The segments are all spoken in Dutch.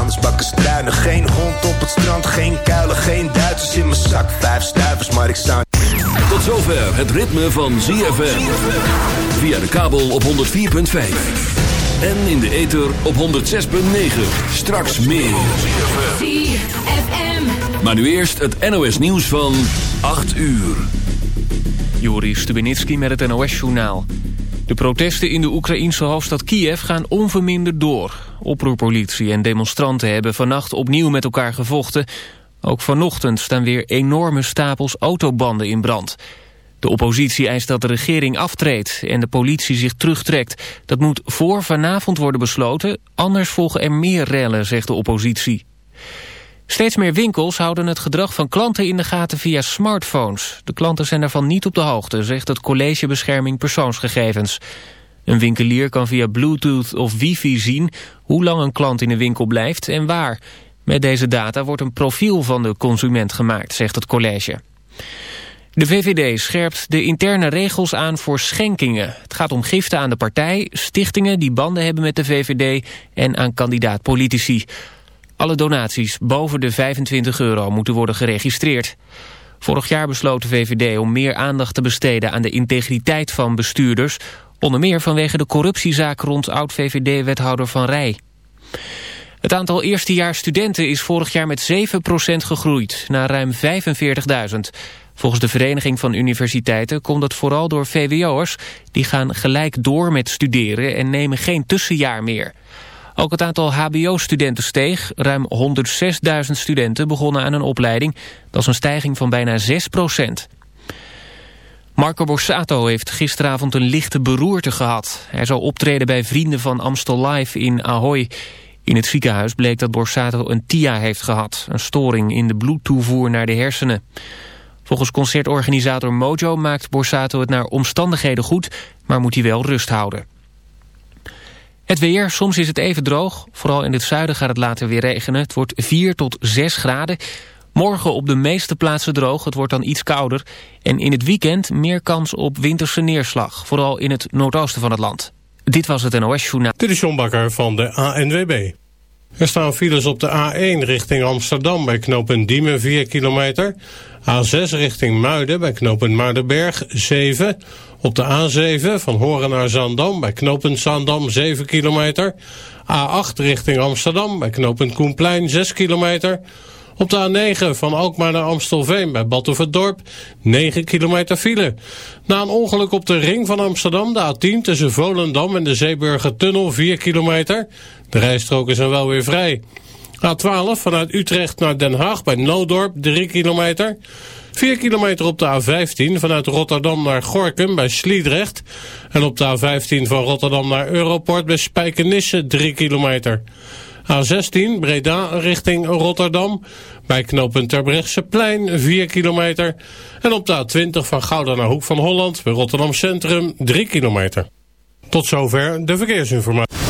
anders bakken struinen. Geen hond op het strand, geen kuilen, geen Duitsers in mijn zak. Vijf stuivers, maar ik sta... Tot zover het ritme van ZFM. Via de kabel op 104.5. En in de ether op 106.9. Straks meer. ZFM. Maar nu eerst het NOS nieuws van 8 uur. Joris Stubenitski met het NOS-journaal. De protesten in de Oekraïense hoofdstad Kiev gaan onverminderd door. Oproerpolitie en demonstranten hebben vannacht opnieuw met elkaar gevochten. Ook vanochtend staan weer enorme stapels autobanden in brand. De oppositie eist dat de regering aftreedt en de politie zich terugtrekt. Dat moet voor vanavond worden besloten, anders volgen er meer rellen, zegt de oppositie. Steeds meer winkels houden het gedrag van klanten in de gaten via smartphones. De klanten zijn daarvan niet op de hoogte, zegt het College Bescherming Persoonsgegevens. Een winkelier kan via bluetooth of wifi zien hoe lang een klant in een winkel blijft en waar. Met deze data wordt een profiel van de consument gemaakt, zegt het college. De VVD scherpt de interne regels aan voor schenkingen. Het gaat om giften aan de partij, stichtingen die banden hebben met de VVD en aan kandidaat-politici. Alle donaties boven de 25 euro moeten worden geregistreerd. Vorig jaar besloot de VVD om meer aandacht te besteden aan de integriteit van bestuurders. Onder meer vanwege de corruptiezaak rond oud-VVD-wethouder Van Rij. Het aantal eerstejaars studenten is vorig jaar met 7% gegroeid, naar ruim 45.000. Volgens de Vereniging van Universiteiten komt dat vooral door VWO'ers. Die gaan gelijk door met studeren en nemen geen tussenjaar meer. Ook het aantal hbo-studenten steeg. Ruim 106.000 studenten begonnen aan een opleiding. Dat is een stijging van bijna 6% Marco Borsato heeft gisteravond een lichte beroerte gehad. Hij zou optreden bij Vrienden van Amstel Live in Ahoy. In het ziekenhuis bleek dat Borsato een TIA heeft gehad. Een storing in de bloedtoevoer naar de hersenen. Volgens concertorganisator Mojo maakt Borsato het naar omstandigheden goed... maar moet hij wel rust houden. Het weer, soms is het even droog. Vooral in het zuiden gaat het later weer regenen. Het wordt 4 tot 6 graden. Morgen op de meeste plaatsen droog, het wordt dan iets kouder. En in het weekend meer kans op winterse neerslag. Vooral in het noordoosten van het land. Dit was het NOS Journaal. Dit is John Bakker van de ANWB. Er staan files op de A1 richting Amsterdam bij knooppunt Diemen 4 kilometer. A6 richting Muiden bij knooppunt Muidenberg 7. Op de A7 van Horen naar Zandam bij knooppunt Zandam 7 kilometer. A8 richting Amsterdam bij knooppunt Koenplein 6 kilometer. Op de A9 van Alkmaar naar Amstelveen bij Batuverdorp 9 kilometer file. Na een ongeluk op de ring van Amsterdam, de A10 tussen Volendam en de Zeeburger Tunnel 4 kilometer. De rijstroken zijn wel weer vrij. A12 vanuit Utrecht naar Den Haag bij Noodorp 3 kilometer. 4 kilometer op de A15 vanuit Rotterdam naar Gorkum bij Sliedrecht. En op de A15 van Rotterdam naar Europort bij Spijkenisse 3 kilometer. A16 Breda richting Rotterdam. Bij knooppunt Terbrechtseplein 4 kilometer. En op de A20 van Gouda naar Hoek van Holland bij Rotterdam Centrum 3 kilometer. Tot zover de verkeersinformatie.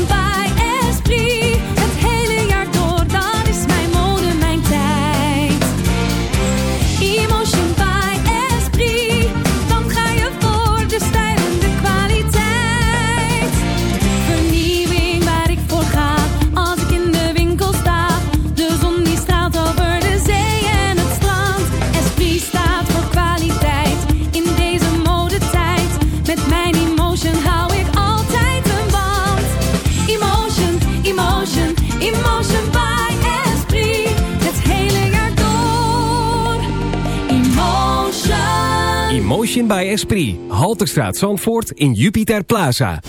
By Esprit. Halterstraat Zandvoort in Jupiter Plaza.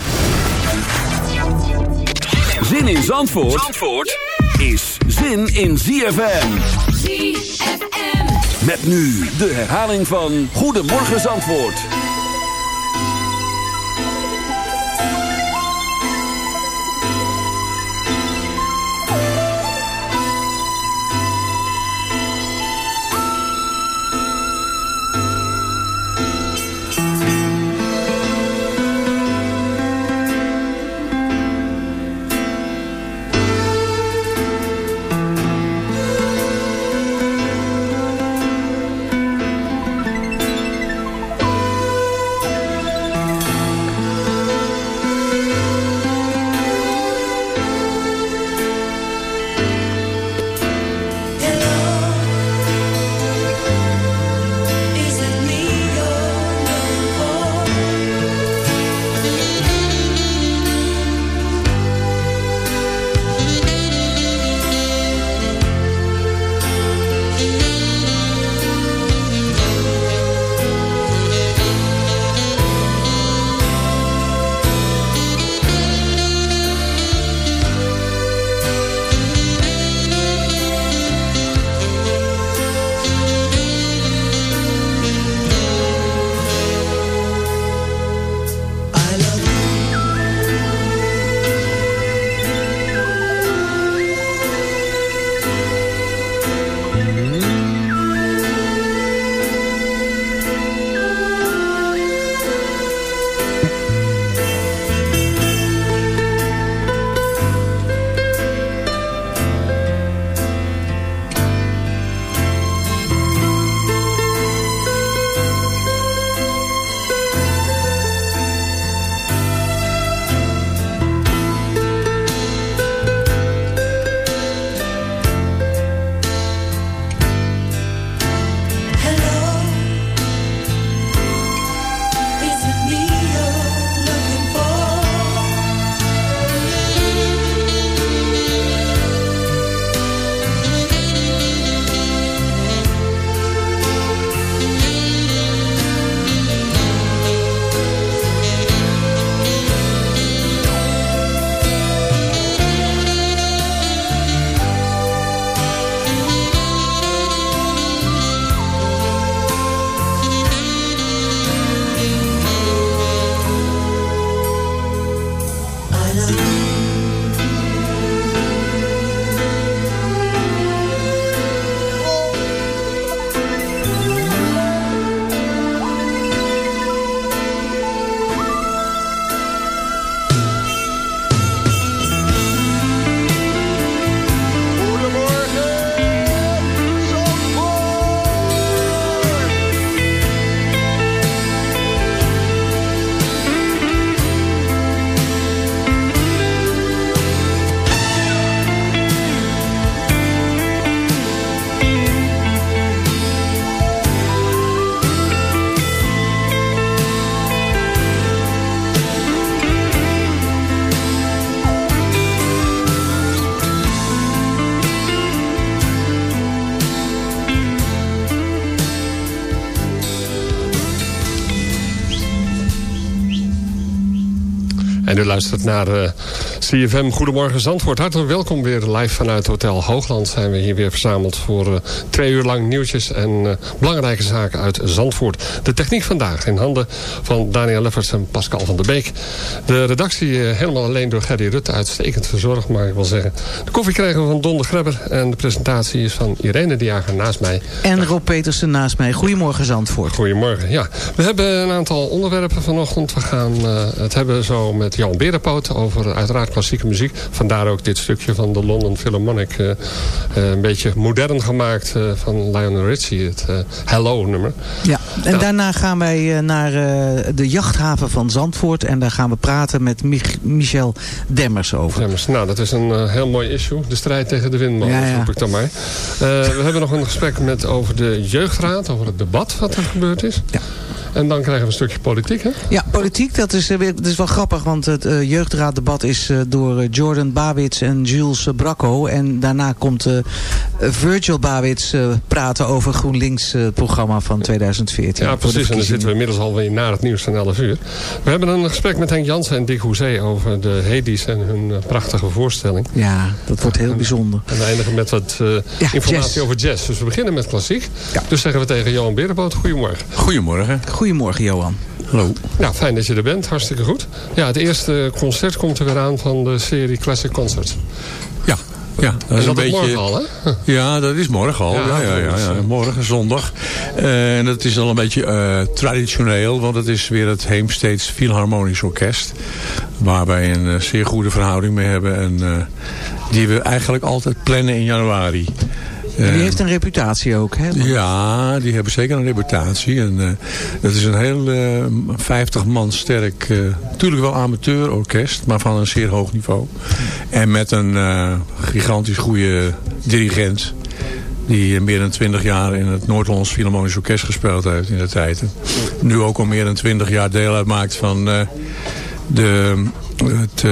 Zin in Zandvoort, Zandvoort is zin in ZFM. ZFM. Met nu de herhaling van Goedemorgen Zandvoort. Luistert naar eh, CFM, goedemorgen Zandvoort. Hartelijk welkom weer live vanuit Hotel Hoogland. Zijn we hier weer verzameld voor uh, twee uur lang nieuwtjes en uh, belangrijke zaken uit Zandvoort. De techniek vandaag in handen van Daniel Lefferts en Pascal van der Beek. De redactie uh, helemaal alleen door Gerry Rutte. Uitstekend verzorgd, maar ik wil zeggen. De koffie krijgen we van Don de Grebber. En de presentatie is van Irene de Jager naast mij. En Rob Petersen naast mij. Goedemorgen Zandvoort. Goedemorgen, ja. We hebben een aantal onderwerpen vanochtend. We gaan het hebben zo met Jan Berenpoot over uiteraard klassieke muziek. Vandaar ook dit stukje van de London Philharmonic. Uh, uh, een beetje modern gemaakt uh, van Lionel Richie. Het Hello nummer. Ja, en nou. daarna gaan wij naar de jachthaven van Zandvoort. En daar gaan we praten met Mich Michel Demmers over. Demmers, nou dat is een heel mooi issue. De strijd tegen de windmolen, ja, ja. roep ik dan maar. we hebben nog een gesprek met over de jeugdraad. Over het debat wat er gebeurd is. Ja. En dan krijgen we een stukje politiek, hè? Ja, politiek, dat is, dat is wel grappig. Want het uh, jeugdraaddebat is uh, door Jordan Babits en Jules Bracco. En daarna komt uh, Virgil Babits praten over GroenLinks programma van 2014. Ja, precies. En dan zitten we inmiddels alweer na het nieuws van 11 uur. We hebben een gesprek met Henk Jansen en Dick Hoezee over de Hades en hun prachtige voorstelling. Ja, dat wordt heel bijzonder. En we eindigen met wat ja, informatie jazz. over jazz. Dus we beginnen met klassiek. Ja. Dus zeggen we tegen Johan Berenboot, goedemorgen. Goedemorgen. Goedemorgen, Johan. Hallo. Ja, fijn dat je er bent. Hartstikke goed. Ja, het eerste concert komt er weer aan van de serie Classic Concerts. Ja, ja, dat is, is een beetje. Morgen al, hè? Ja, dat is morgen al. Ja, ja, ja, ja, ja. Morgen, zondag. Uh, en dat is al een beetje uh, traditioneel, want het is weer het Heemsteeds Philharmonisch Orkest. Waar wij een uh, zeer goede verhouding mee hebben. En die we eigenlijk altijd plannen in januari. En die heeft een reputatie ook, hè? Ja, die hebben zeker een reputatie. En uh, dat is een heel uh, 50 man sterk, uh, natuurlijk wel amateurorkest, maar van een zeer hoog niveau. En met een gigantisch goede dirigent. Die meer dan 20 jaar in het Noord-Hollands Philharmonisch Orkest gespeeld heeft in de tijd. Nu ook al meer dan 20 jaar deel uitmaakt van de, het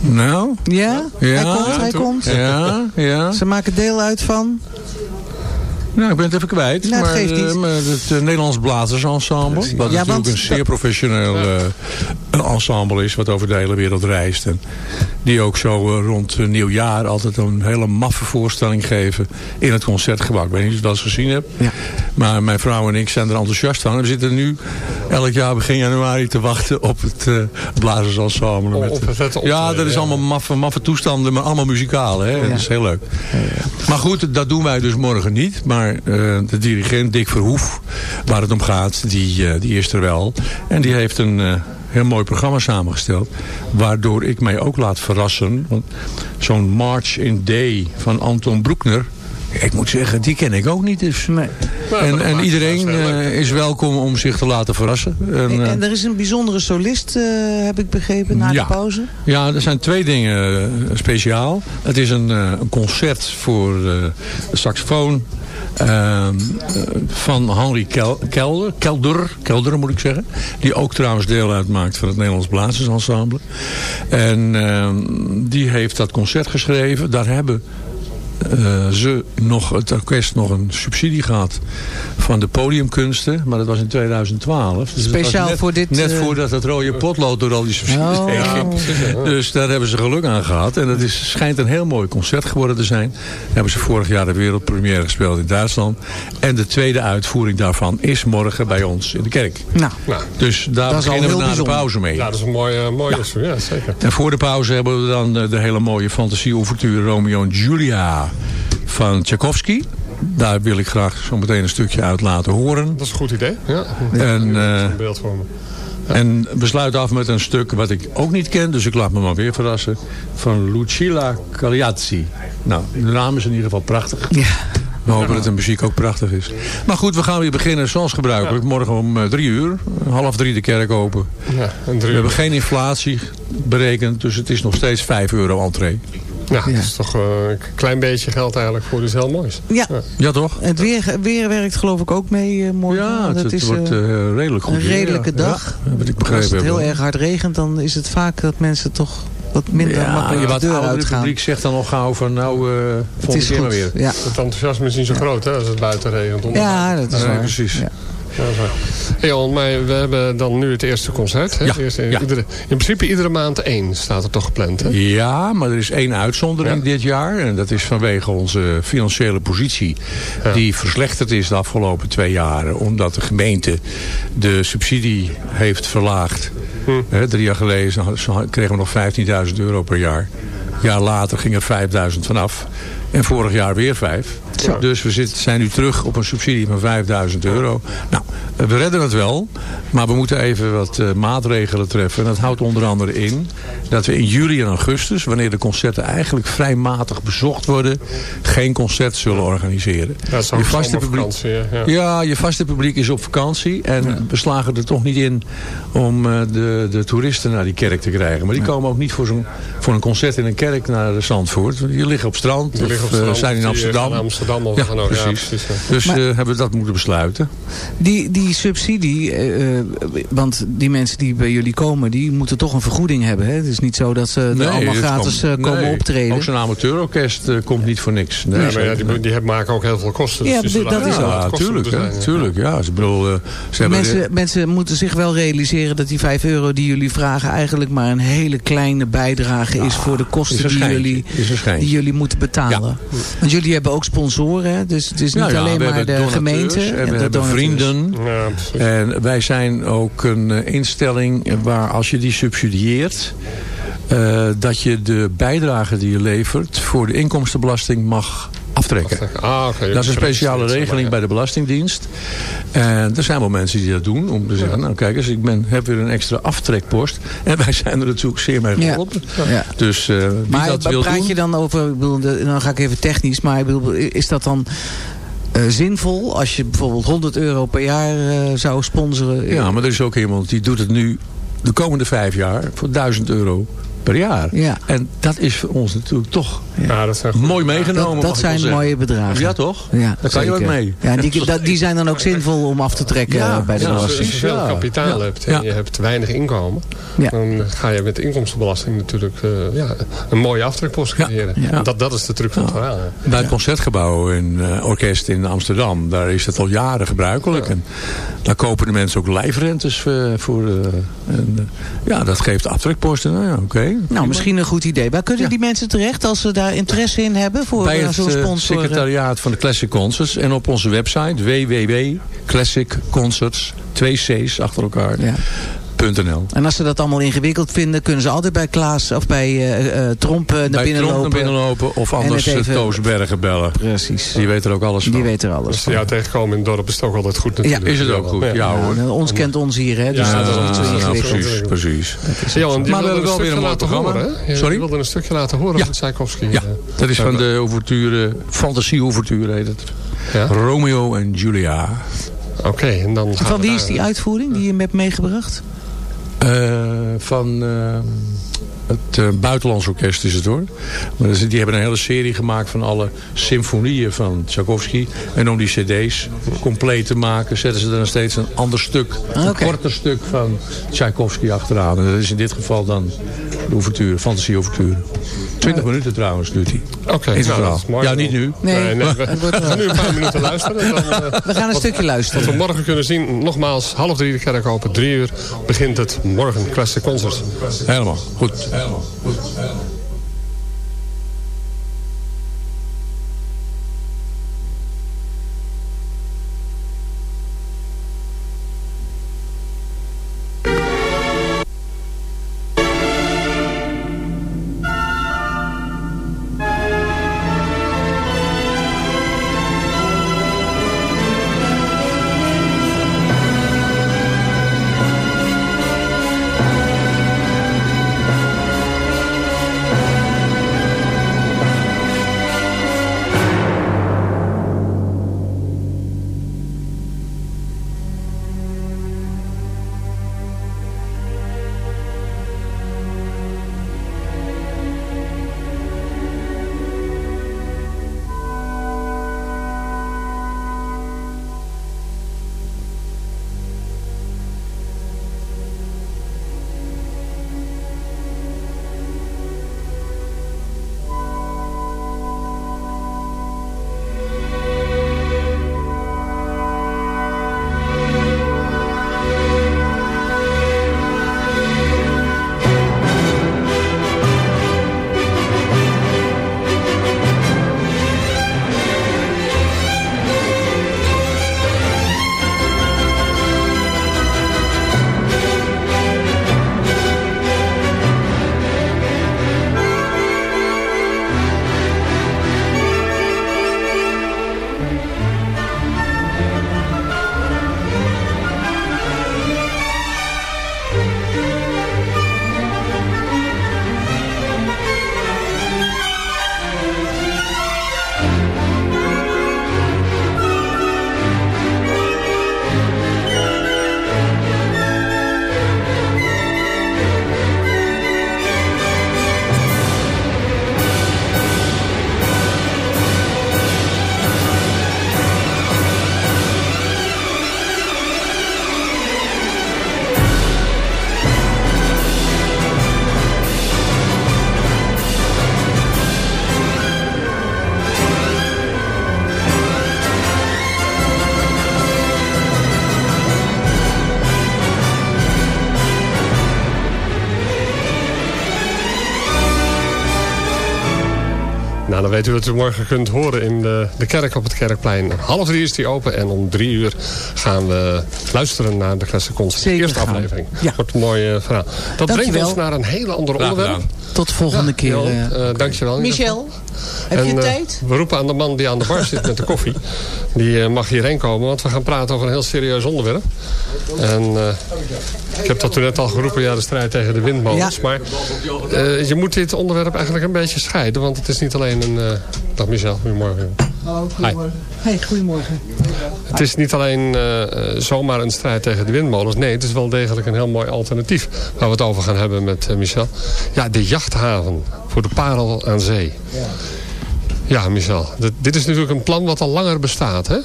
nou? Ja? ja hij komt, hij komt. Ja, ja. Ze maken deel uit van... Nou, ik ben het even kwijt. Nou, maar, geeft niet. Uh, het uh, Nederlands Blazersensemble. Wat ja, natuurlijk want, een zeer professioneel uh, ensemble is. Wat over de hele wereld reist. En die ook zo rond nieuwjaar altijd een hele maffe voorstelling geven. In het concertgebouw. Ik weet niet of je dat eens gezien hebt. Ja. Maar mijn vrouw en ik zijn er enthousiast van. We zitten nu elk jaar begin januari te wachten op het Blazersensemble. Met, op het ja, dat is allemaal maffe, maffe toestanden. Maar allemaal muzikaal. Hè? Ja. Dat is heel leuk. Maar goed, dat doen wij dus morgen niet. Maar maar uh, de dirigent Dick Verhoef, waar het om gaat, die, uh, die is er wel. En die heeft een uh, heel mooi programma samengesteld. Waardoor ik mij ook laat verrassen. Want zo'n March in Day van Anton Broekner... Ik moet zeggen, die ken ik ook niet. Dus. Nee. En, en iedereen uh, is welkom om zich te laten verrassen. En, uh, en er is een bijzondere solist, uh, heb ik begrepen, na ja. de pauze. Ja, er zijn twee dingen speciaal. Het is een, een concert voor saxofoon, uh, van Henry Kel Kelder, Kelder, Kelder moet ik zeggen. Die ook trouwens deel uitmaakt van het Nederlands Blazersensemble. En uh, die heeft dat concert geschreven. Daar hebben uh, ze nog, het orkest nog een subsidie gehad van de podiumkunsten. Maar dat was in 2012. Dus Speciaal net, voor dit... Net uh... voordat het rode potlood door al die subsidies oh. heen ging. Dus daar hebben ze geluk aan gehad. En het is, schijnt een heel mooi concert geworden te zijn. hebben ze vorig jaar de wereldpremière gespeeld in Duitsland. En de tweede uitvoering daarvan is morgen bij ons in de kerk. Nou, dus daar beginnen we na de pauze mee. Ja, dat is een mooie, mooie ja. ja. zeker. En voor de pauze hebben we dan de, de hele mooie fantasie-ouverture Romeo en Julia van Tchaikovsky. Daar wil ik graag zo meteen een stukje uit laten horen. Dat is een goed idee. Ja. En, uh, een beeld voor me. Ja. En we sluiten af met een stuk wat ik ook niet ken, dus ik laat me maar weer verrassen. Van Lucilla Cagliazzi. Nou, de naam is in ieder geval prachtig. Ja. We hopen dat de muziek ook prachtig is. Maar goed, we gaan weer beginnen zoals gebruikelijk. Morgen om uh, drie uur. Half drie de kerk open. Ja, en we hebben geen inflatie berekend. Dus het is nog steeds 5 euro entree. Ja, ja, dat is toch uh, een klein beetje geld eigenlijk voor iets heel moois. Ja, ja. ja toch? Het weer, weer werkt geloof ik ook mee uh, morgen. Ja, het, het het is, wordt uh, redelijk goed Een redelijke weer, dag. wat ik begrepen Als het heel erg hard regent, dan is het vaak dat mensen toch wat minder ja, makkelijk de deur uitgaan. Het publiek zegt dan nog gauw van nou, uh, volgende keer maar weer. Ja. Het enthousiasme is niet zo groot hè, als het buiten regent. Ja, dat is waar. precies. Ja. Hey, Johan, maar we hebben dan nu het eerste concert. Hè? Ja, Het eerste- ja. iedere, in principe iedere maand één staat er toch gepland. Hè? Ja, maar er is één uitzondering dit jaar. En dat is vanwege onze financiële positie. Die verslechterd is de afgelopen twee jaren. Omdat de gemeente de subsidie heeft verlaagd. Hè, drie jaar geleden kregen we nog 15.000 euro per jaar. Een jaar later ging er 5.000 vanaf. En vorig jaar weer 5. Dus we zitten, zijn nu terug op een subsidie van 5000 euro. Nou, we redden het wel. Maar we moeten even wat eh, maatregelen treffen. En dat houdt onder andere in dat we in juli en augustus... wanneer de concerten eigenlijk vrij matig bezocht worden... geen concert zullen organiseren. Ja, je vaste publiek, zomervakantie, ja. ja, je vaste publiek is op vakantie. En we slagen er toch niet in om eh, de, de toeristen naar die kerk te krijgen. Maar die komen ook niet voor, zo'n, voor een concert in een kerk naar Zandvoort. Die liggen op strand. Die liggen op eh, strand, zijn in Amsterdam. Ja, gaan ja, precies. ja. Dus Maar- eh, hebben we dat moeten besluiten. Die, die subsidie, eh, eh, want die mensen die bij jullie komen, die moeten toch een vergoeding hebben. Hè? Het is niet zo dat ze er allemaal gratis komt- komen nee, optreden. Ook zo'n amateurorkest komt niet voor niks. Nee, Ja, maar ja, die, die hebben- maken ook heel veel kosten. Ja, dus die dat is ook. Ja, tuurlijk. zijn, ja. tuurlijk ja. Ze, bedoel, eh, ze hebben Mensen, mensen moeten zich wel realiseren dat die 5 euro die jullie vragen eigenlijk maar een hele kleine bijdrage is voor de kosten die jullie, die jullie moeten betalen. Want jullie hebben ook sponsoren, hè? dus het is niet ja, alleen maar de gemeente. En we de hebben donateurs. vrienden. Ja. En wij zijn ook een eh, instelling waar als je die subsidieert... eh, dat je de bijdrage die je levert voor de inkomstenbelasting mag aftrekken. Ah. Dat is een speciale regeling bij de Belastingdienst. En er zijn wel mensen die dat doen. Om te zeggen, nou kijk eens, ik ben, heb weer een extra aftrekpost. En wij zijn er natuurlijk zeer mee geholpen. Ja. Dus eh, wie Maar dat wil praat doen... je dan over, ik bedoel, de- dan ga ik even technisch, maar ik bedoel, is dat dan eh, zinvol als je bijvoorbeeld 100 euro per jaar eh, zou sponsoren? Ja, maar er is ook iemand die doet het nu de komende vijf jaar voor 1000 euro per jaar. Ja. En dat is voor ons natuurlijk toch Ja, dat zijn mooi meegenomen. Dat, zijn mooie bedragen. Ja, toch? Ja, Daar kan je ook mee. Ja, die, dat- die zijn dan ook zinvol om af te trekken Ja, eh, bij de ja, Als je belasting. veel kapitaal Ja. hebt en Ja. je hebt weinig inkomen, Ja. dan ga je met de inkomstenbelasting natuurlijk eh, ja, een mooie aftrekpost Ja. creëren. Ja. Dat, dat is de truc van het verhaal. Bij het Concertgebouw in eh, Orkest in Amsterdam, daar is het al jaren gebruikelijk. En daar kopen de mensen ook lijfrentes voor. eh, en, ja, dat geeft aftrekposten. Nou ja, oké. Nou, misschien een goed idee. Waar kunnen Ja. die mensen terecht als ze daar interesse in hebben voor Bij eh, het zo'n eh, sponsor? secretariaat van de Classic Concerts. En op onze website www.classicconcerts, twee C's achter elkaar, Ja. .nl. En als ze dat allemaal ingewikkeld vinden, kunnen ze altijd bij Klaas of bij eh, eh, Tromp eh, naar Bij binnen Tromp lopen. naar binnen lopen of anders het even- Toos Bergen bellen. Precies. Die weet er ook alles van. Die weet er alles van. jou tegenkomen in het dorp is het ook altijd goed natuurlijk. Is het ook goed? Ja, Ja, hoor. nou, ons kent ons hier, hè? Dus Ja, dat is niet zo ja, ingewikkeld. precies, precies. Je Maar we hebben wel weer een mooi laten programma. horen, hè? Je Sorry? wilde een stukje laten horen Ja. van Tchaikovsky. Ja, dat is van de ouverture, fantasie-ouverture heet het. Ja? Romeo en Julia. Oké, en dan gaan Van wie is die uitvoering die je hebt meegebracht? Eh, van eh, het eh, Buitenlands Orkest is het hoor. Maar dat is- die hebben een hele serie gemaakt van alle symfonieën van Tchaikovsky. En om die cd's compleet te maken zetten ze er dan steeds een ander stuk. Een Oké. korter stuk van Tchaikovsky achteraan. En dat is in dit geval dan de ouverture, fantasie-ouverture. 20 minuten trouwens duurt die. Oké, nou, mooi. Ja, niet nu. Nee. Nee, nee, we, we gaan nu een paar minuten luisteren. en Dan, eh, We gaan een stukje wat luisteren. we morgen kunnen zien, nogmaals, half drie de kerk open, drie uur begint het morgen Classic Concert. Helemaal. Goed. Helemaal. Goed. Weet u wat u morgen kunt horen in de, de kerk op het Kerkplein. Om half drie is die open en om drie uur gaan we luisteren naar de Classic Concert. Zeker Eerste gaan. aflevering. Ja. Wordt een mooi eh, verhaal. Dat brengt ons naar een hele andere onderwerp. Tot de volgende keer. Johan, eh. eh, dankjewel. Michel, heb je tijd? we roepen aan de man die aan de bar zit met de koffie. Die mag hierheen komen, want we gaan praten over een heel serieus onderwerp. En eh, ik heb dat toen net al geroepen, ja, de strijd tegen de windmolens. Ja. Maar eh, je moet dit onderwerp eigenlijk een beetje scheiden. Want het is niet alleen een... eh, dag Michel, goedemorgen. Hallo, goedemorgen. Hey, goedemorgen. Het is niet alleen eh, eh, zomaar een strijd tegen de windmolens. Nee, het is wel degelijk een heel mooi alternatief. Waar we het over gaan hebben met eh, Michel. Ja, de jachthaven voor de parel aan zee. Ja, Michel. dit- dit is natuurlijk een plan wat al langer bestaat, hè?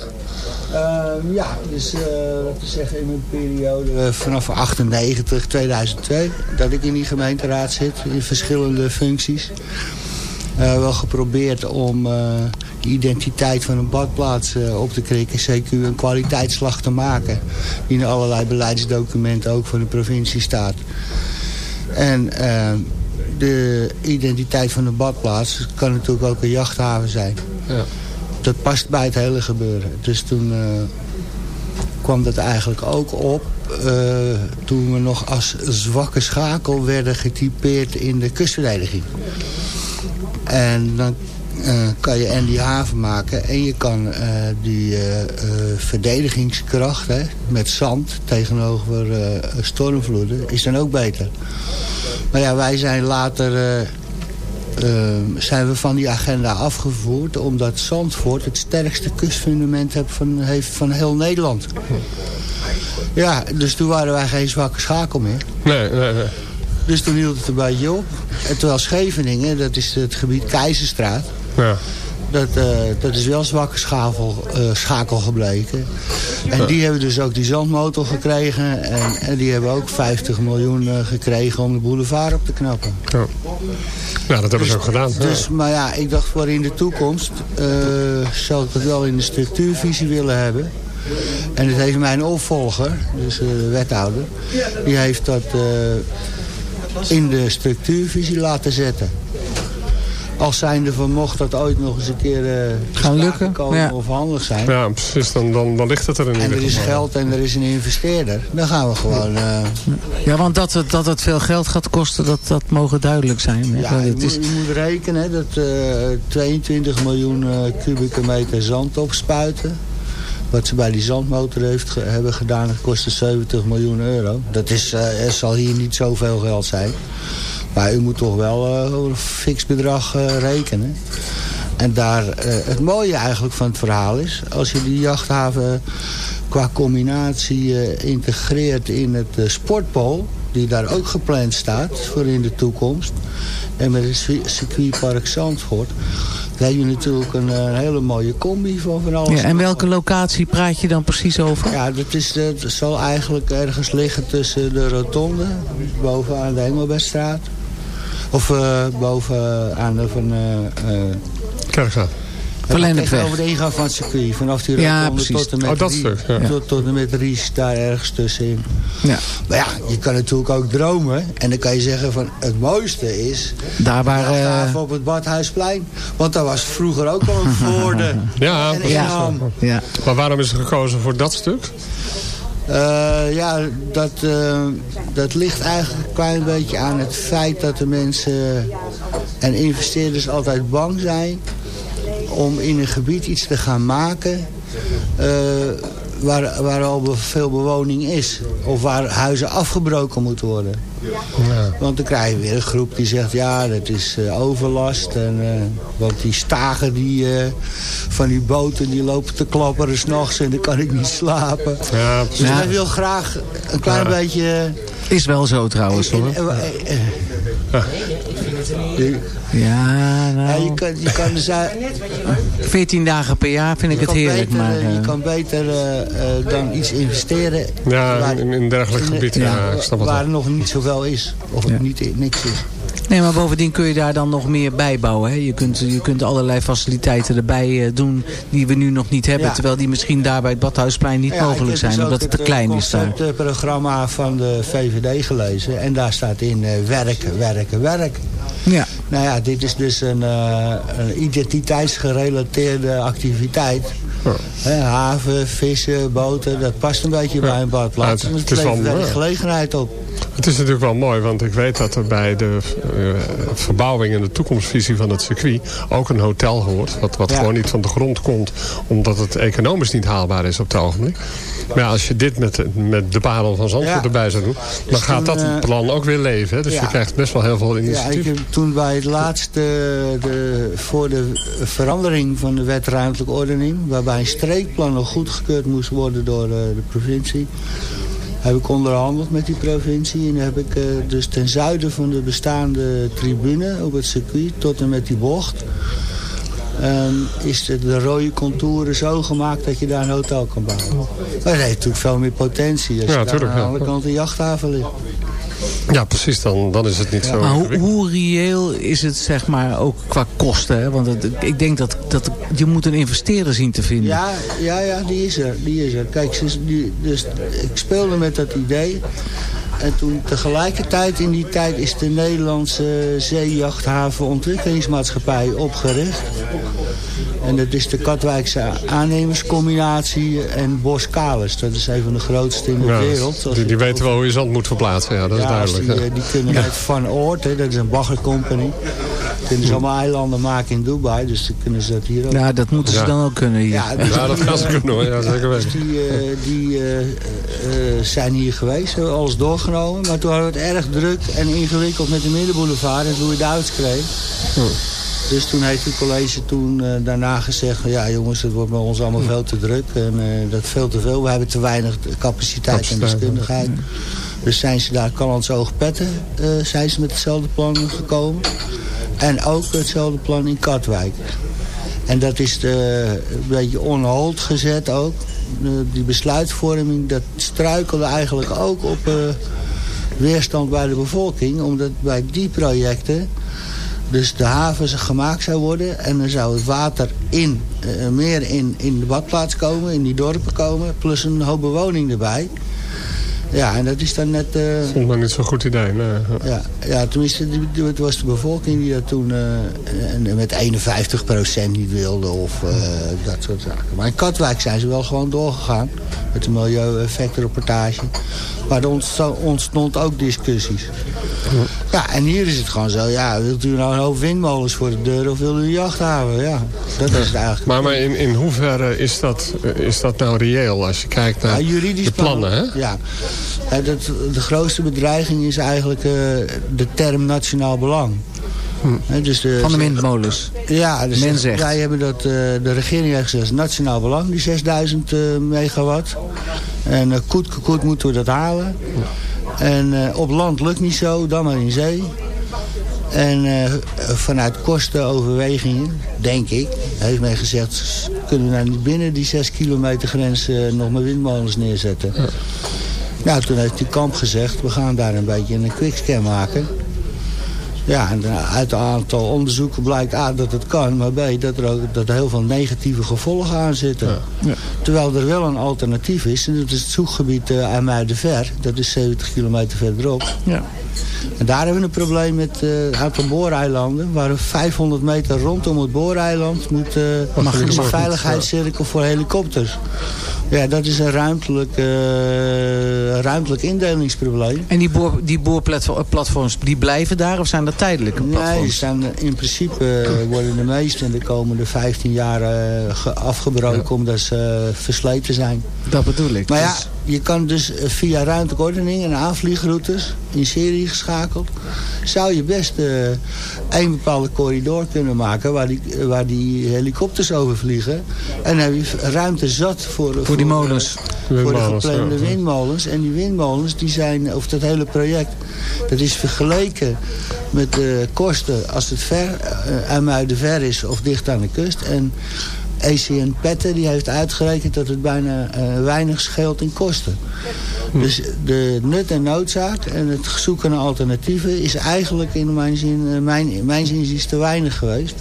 Ehm, ja, dus eh laten we zeggen in mijn periode vanaf 98, 2002... dat ik in die gemeenteraad zit in verschillende functies. Eh, wel geprobeerd om eh, de identiteit van een badplaats eh, op te krikken. CQ een kwaliteitsslag te maken. Die in allerlei beleidsdocumenten ook van de provincie staat. En de identiteit van een badplaats kan natuurlijk ook een jachthaven zijn. Ja. Dat past bij het hele gebeuren. Dus toen kwam dat eigenlijk ook op. toen we nog als zwakke schakel werden getypeerd in de kustverdediging. En dan eh, kan je en die haven maken en je kan eh, die eh, verdedigingskracht hè, met zand tegenover stormvloeden is dan ook beter. Maar ja, wij zijn later zijn we van die agenda afgevoerd omdat Zandvoort het sterkste kustfundament heeft van, heeft van heel Nederland. Ja, dus toen waren wij geen zwakke schakel meer. Nee, nee, nee. Dus toen hield het een beetje op. En terwijl Scheveningen, dat is het gebied Keizerstraat... Ja. Dat, eh, dat is wel zwakke schakel, eh, schakel gebleken. En die hebben dus ook die zandmotor gekregen. En, en die hebben ook 50 miljoen eh, gekregen om de boulevard op te knappen. Ja, ja dat hebben ze ook gedaan. Ja. Dus, maar ja, ik dacht voor in de toekomst zou ik dat wel in de structuurvisie willen hebben. En het heeft mijn opvolger, dus de wethouder, die heeft dat in de structuurvisie laten zetten. Als zijnde van mocht dat ooit nog eens een keer eh Gaan lukken, komen ja. of handig zijn. Ja, precies. Dan, dan, dan ligt het er in En er is geval. geld en er is een investeerder. Dan gaan we gewoon... eh, Ja, want dat het, dat het veel geld gaat kosten, dat, dat mogen duidelijk zijn. hè. Ja, Dat het is, moet, je moet rekenen dat eh 22 miljoen eh, kubieke meter zand opspuiten. Wat ze bij die zandmotor heeft, hebben gedaan, kostte 70 miljoen euro. Dat is, er zal hier niet zoveel geld zijn. Maar u moet toch wel eh, een fix bedrag eh, rekenen. En daar, het mooie eigenlijk van het verhaal is... als je die jachthaven qua combinatie integreert in het sportpool... die daar ook gepland staat voor in de toekomst... en met het ci- circuitpark Zandvoort... dan heb je natuurlijk een, eh, hele mooie combi van van alles. ja, en welke locatie praat je dan precies over? Ja, dat, is, dat zal eigenlijk ergens liggen tussen de rotonde, bovenaan de Engelbertstraat. Of eh, boven aan de van... eh eh, Kerkstraat. Van Lennepweg. Tegenover de ingang van het circuit. Vanaf die Ja, tot en met Oh, dat Ries- stuk, ja. tot, tot en met Ries daar ergens tussenin. Ja. Maar ja, je kan natuurlijk ook dromen. En dan kan je zeggen van het mooiste is... Daar waar... de eh, op het Badhuisplein. Want daar was vroeger ook al een voorde. Ja, ja. Maar waarom is er gekozen voor dat stuk? Eh, ja, dat, eh, dat ligt eigenlijk een klein beetje aan het feit dat de mensen en investeerders altijd bang zijn om in een gebied iets te gaan maken eh, waar, waar al veel bewoning is. Of waar huizen afgebroken moeten worden. Want dan krijg je weer een groep die zegt, ja, dat is eh, overlast. En, eh, want die stagen die, eh, van die boten die lopen te klapperen s'nachts en dan kan ik niet slapen. Ja, Dus Ja. hij wil graag een klein Ja. beetje... Is wel zo trouwens hoor. Eh, eh, eh, eh, je- Ja, ja, je nou, kan, je kan, dus, eh, 14 dagen per jaar vind ik je het heerlijk. beter, Maar, eh, je eh, kan beter eh, dan iets investeren Ja, waar- in, in een dergelijk gebied. Ja, ik snap het waar nog niet zoveel is. Of Ja. niet, niks is. Nee, maar bovendien kun je daar dan nog meer bij bouwen. Hè? Je, kunt, je kunt allerlei faciliteiten erbij eh, doen die we nu nog niet hebben. Ja. Terwijl die misschien daar bij het Badhuisplein niet Ja, ik mogelijk heb zijn. dus omdat het te eh, klein is daar. conceptprogramma van de VVD gelezen. En daar staat in eh, werken, werken, werken. Ja. Nou ja, dit is dus een, uh, een identiteitsgerelateerde activiteit. He, haven, vissen, boten, dat past een beetje bij een badplaats. Ja, het, het, het levert wel gelegenheid op. Het is natuurlijk wel mooi, want ik weet dat er bij de uh, verbouwing en de toekomstvisie van het circuit ook een hotel hoort. Wat, wat ja. gewoon niet van de grond komt, omdat het economisch niet haalbaar is op het ogenblik. Maar ja, als je dit met, met de parel van Zandvoort ja. erbij zou doen, dan dus gaat toen, dat uh, plan ook weer leven. Hè? Dus je krijgt best wel heel veel initiatief. Ja, ik toen bij het laatste, de, voor de verandering van de wet ruimtelijke ordening, waarbij een streekplan nog goedgekeurd moest worden door uh, de provincie heb ik onderhandeld met die provincie. En heb ik uh, dus ten zuiden van de bestaande tribune op het circuit... tot en met die bocht... Um, is de, de, rode contouren zo gemaakt dat je daar een hotel kan bouwen. Maar dat heeft natuurlijk veel meer potentie als ja, je aan de andere kant een jachthaven ligt. Ja, precies. Dan, dan is het niet ja, zo... Maar hoe, hoe, reëel is het, zeg maar, ook qua kosten? Hè? Want het, ik denk dat, dat je moet een investeerder zien te vinden. Ja, ja, ja die is er. Die is er. Kijk, die, dus, ik speelde met dat idee. En toen tegelijkertijd in die tijd is de Nederlandse Zeejachthaven Ontwikkelingsmaatschappij opgericht. En dat is de Katwijkse aannemerscombinatie en Boskalis. Dat is een van de grootste in de ja, wereld. Die, die weten wel hoe je zand moet verplaatsen, ja, dat is duidelijk. Die, ja. die kunnen uit Van Oort, hè, dat is een baggercompany. Kunnen ze allemaal eilanden maken in Dubai, dus dan kunnen ze dat hier ook. Ja, dat moeten ze Ja. dan ook kunnen hier. Ja, dus- Ja, dat gaan ze kunnen hoor, ja, zeker weten. Dus die, eh, die eh, eh, zijn hier geweest, alles Maar toen hadden we het erg druk en ingewikkeld met de Middenboulevard en toen we Duits kreeg. Dus toen heeft het college toen eh, daarna gezegd... ja jongens, het wordt bij ons allemaal veel te druk. En eh, dat veel te veel. We hebben te weinig capaciteit en deskundigheid. Dus zijn ze daar Callands Oogpetten... eh zijn ze met hetzelfde plan gekomen. En ook hetzelfde plan in Katwijk. En dat is de, een beetje on hold gezet ook. De- die besluitvorming, dat struikelde eigenlijk ook op eh, weerstand bij de bevolking. Omdat bij die projecten dus de haven gemaakt zou worden. En dan zou het water in, eh, meer in, in de badplaats komen, in die dorpen komen. Plus een hoop bewoning erbij. Ja, en dat is dan net... eh, Vond me niet zo'n goed idee. Nee. ja, ja, tenminste, die- die- het was de bevolking die dat toen eh, en met 51% niet wilde of eh, dat soort zaken. Maar in Katwijk zijn ze wel gewoon doorgegaan met de milieueffectenrapportage. Maar er ontstond, ook discussies. Ja, en hier is het gewoon zo, ja, wilt u nou een hoop windmolens voor de deur of wil u een jachthaven? Ja, dat is het eigenlijk. Maar, maar in, in hoeverre is dat, is dat nou reëel als je kijkt naar Ja, de plannen? Hè? Ja, dat, de grootste bedreiging is eigenlijk eh, de term nationaal belang. Hè, dus de, Van de windmolens. Ja, dus Men zegt. wij hebben dat, eh, de regering heeft gezegd, nationaal belang, die 6000 eh, megawatt. En uh, koet, koet moeten we dat halen. En eh, op land lukt niet zo, dan maar in zee. En eh, vanuit kostenoverwegingen, denk ik, heeft men gezegd... kunnen we nou niet binnen die 6 kilometer grens eh, nog maar windmolens neerzetten. Nou, toen heeft die kamp gezegd, we gaan daar een beetje een quickscan maken. Ja, en eh, uit een aantal onderzoeken blijkt A, dat het kan, maar B, dat er, ook, dat er heel veel negatieve gevolgen aan zitten. Terwijl er wel een alternatief is, en dat is het zoekgebied uh, aan Muidenver. Dat is 70 kilometer verderop. Ja. En daar hebben we een probleem met uh, een aantal booreilanden. Waar 500 meter rondom het booreiland moet uh, Mag een veiligheidscirkel voor helikopters. Ja, dat is een ruimtelijk, uh, ruimtelijk indelingsprobleem. En die, boor, die boorplatforms, die blijven daar of zijn dat tijdelijke platforms? Nee, zijn, in principe uh, worden de meeste in de komende 15 jaar uh, afgebroken ja. omdat ze versleten zijn. Dat bedoel ik. Maar ja, je kan dus via ruimtelijke ordening en aanvliegroutes in serie geschakeld... zou je best uh, een bepaalde corridor kunnen maken waar die, waar die helikopters over vliegen. En dan heb je ruimte zat voor, voor die molens. Voor de geplande ja. windmolens. En die windmolens, die zijn, of dat hele project, dat is vergeleken met de kosten als het ver, uh, aan Muiden ver is of dicht aan de kust. En ACN Petten die heeft uitgerekend dat het bijna uh, weinig scheelt in kosten. Dus de nut en noodzaak en het zoeken naar alternatieven is eigenlijk in mijn zin, uh, mijn, in mijn zin is te weinig geweest.